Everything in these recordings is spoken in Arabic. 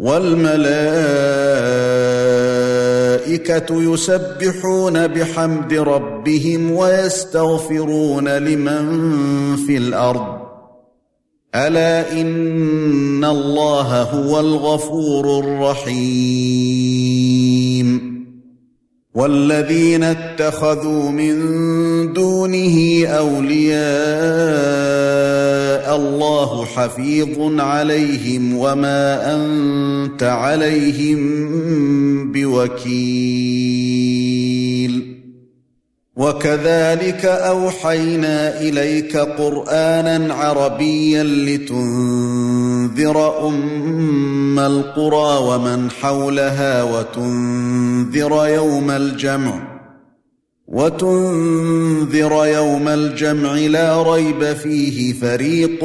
والملائكة يسبحون بحمد ربهم ويستغفرون لمن في الأرض. ألا إن الله هو الغفور الرحيم. والذين اتخذوا من دونه أولياء الله حفيظ عليهم وما أنت عليهم بوكيل. وكذلك أوحينا إليك قرآنا عربيا لتنذر أم القرى ومن حولها وتنذر يوم الجمع وتنذر يوم الجمع لا ريب فيه فريق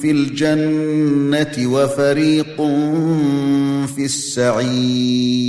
في الجنة وفريق في السعير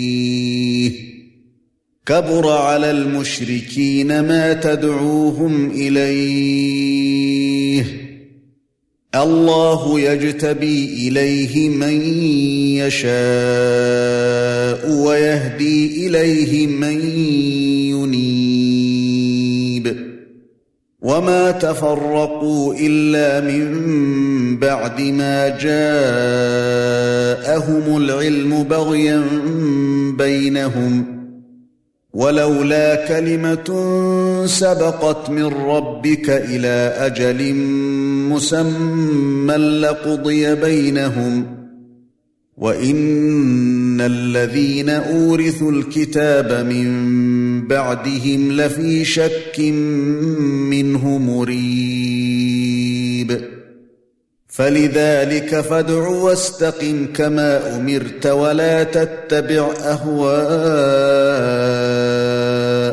كبر على المشركين ما تدعوهم إليه. الله يجتبي إليه من يشاء ويهدي إليه من ينيب. وما تفرقوا إلا من بعد ما جاءهم العلم بغيا بينهم. ولولا كلمة سبقت من ربك إلى أجل مسمى لقضي بينهم وإن الذين أورثوا الكتاب من بعدهم لفي شك منه مريب فلذلك فادع واستقم كما أمرت ولا تتبع اهواءهم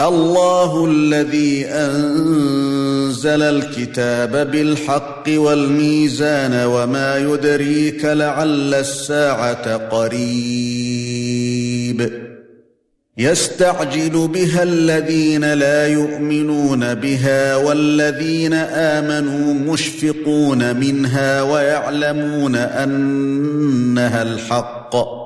الله الذي أنزل الكتاب بالحق والميزان وما يدريك لعل الساعة قريب. يستعجل بها الذين لا يؤمنون بها والذين آمنوا مشفقون منها ويعلمون أنها الحق.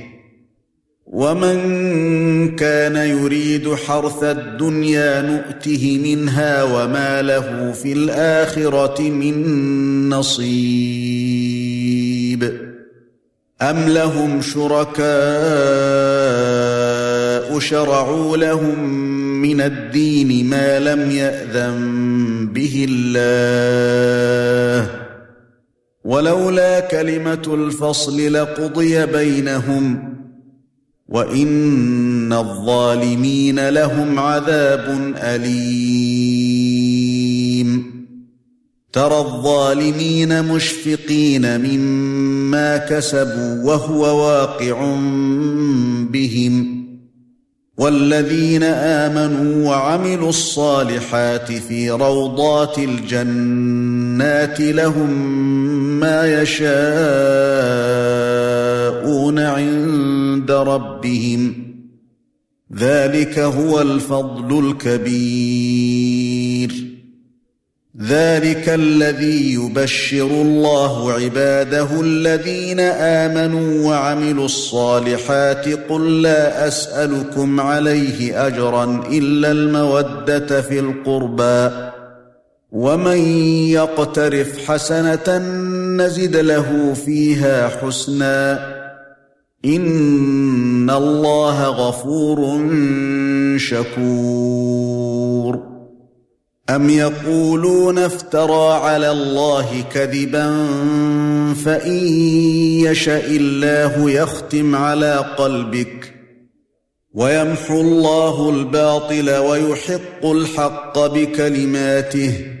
ومن كان يريد حرث الدنيا نؤته منها وما له في الاخره من نصيب ام لهم شركاء شرعوا لهم من الدين ما لم ياذن به الله ولولا كلمه الفصل لقضي بينهم وان الظالمين لهم عذاب اليم ترى الظالمين مشفقين مما كسبوا وهو واقع بهم والذين امنوا وعملوا الصالحات في روضات الجنات لهم ما يشاءون عند ربهم ذلك هو الفضل الكبير. ذلك الذي يبشر الله عباده الذين آمنوا وعملوا الصالحات. قل لا أسألكم عليه أجرا إلا المودة في القربى. ومن يقترف حسنة نزد له فيها حسنا. ان الله غفور شكور ام يقولون افترى على الله كذبا فان يشاء الله يختم على قلبك ويمحو الله الباطل ويحق الحق بكلماته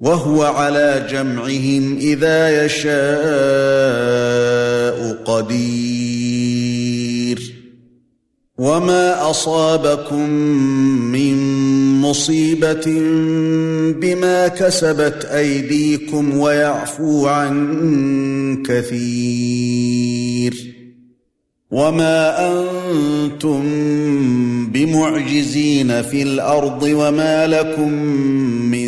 وهو على جمعهم إذا يشاء قدير. وما أصابكم من مصيبة بما كسبت أيديكم ويعفو عن كثير. وما أنتم بمعجزين في الأرض وما لكم من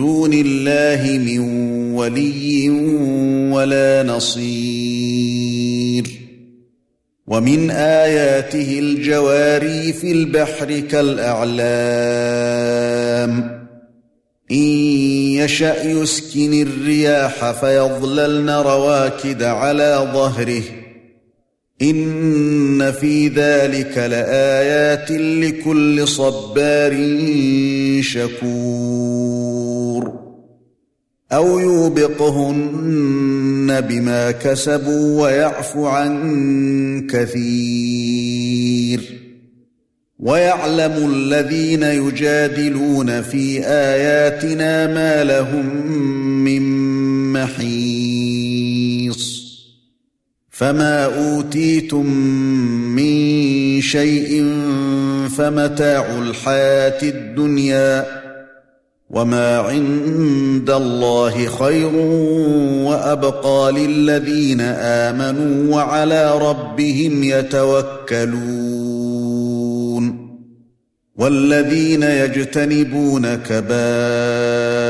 دون الله من ولي ولا نصير. ومن آياته الجواري في البحر كالأعلام. إن يشأ يسكن الرياح فيظللن رواكد على ظهره. ان في ذلك لايات لكل صبار شكور أو يوبقهن بما كسبوا ويعفو عن كثير ويعلم الذين يجادلون في اياتنا ما لهم من محيص فما اوتيتم من شيء فمتاع الحياة الدنيا وما عند الله خير وابقى للذين امنوا وعلى ربهم يتوكلون والذين يجتنبون كبائر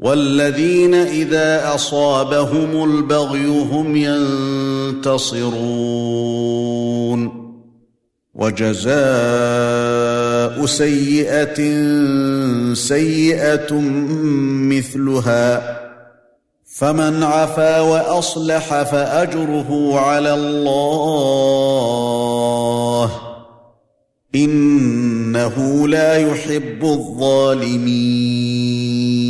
والذين إذا أصابهم البغي هم ينتصرون. وجزاء سيئة سيئة مثلها. فمن عفا وأصلح فأجره على الله. إنه لا يحب الظالمين.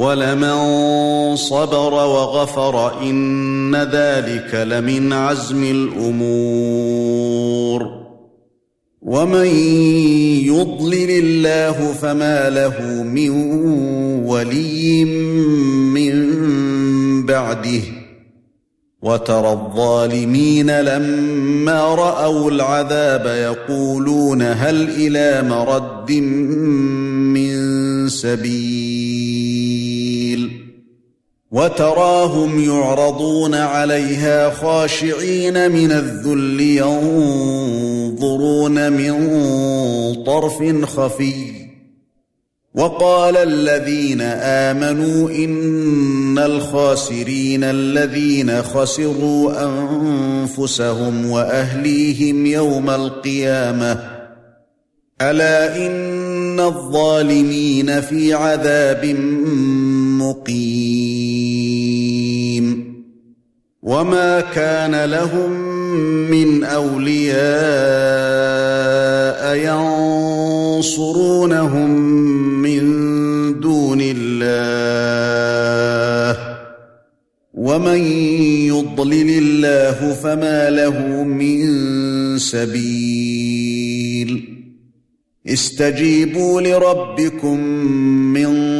ولمن صبر وغفر إن ذلك لمن عزم الأمور. ومن يضلل الله فما له من ولي من بعده. وترى الظالمين لما رأوا العذاب يقولون هل إلى مرد من سبيل. وتراهم يعرضون عليها خاشعين من الذل ينظرون من طرف خفي. وقال الذين آمنوا إن الخاسرين الذين خسروا أنفسهم وأهليهم يوم القيامة. ألا إن الظالمين في عذاب مقيم. وما كان لهم من أولياء ينصرونهم من دون الله. الله فما له من سبيل. استجيبوا لربكم من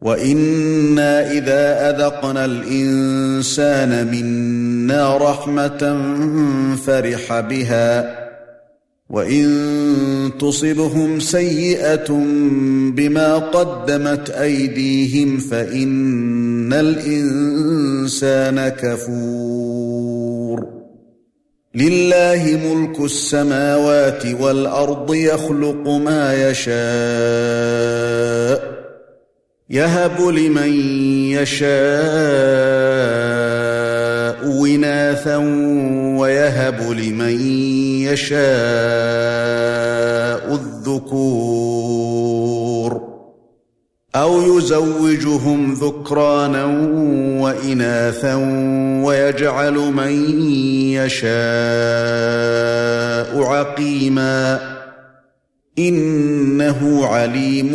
وأنا اذا اذقنا الانسان منا رحمه فرح بها وان تصبهم سيئه بما قدمت ايديهم فان الانسان كفور لله ملك السماوات والارض يخلق ما يشاء يهب لمن يشاء وناثا ويهب لمن يشاء الذكور أو يزوجهم ذكرانا وإناثا ويجعل من يشاء عقيما إنه عليم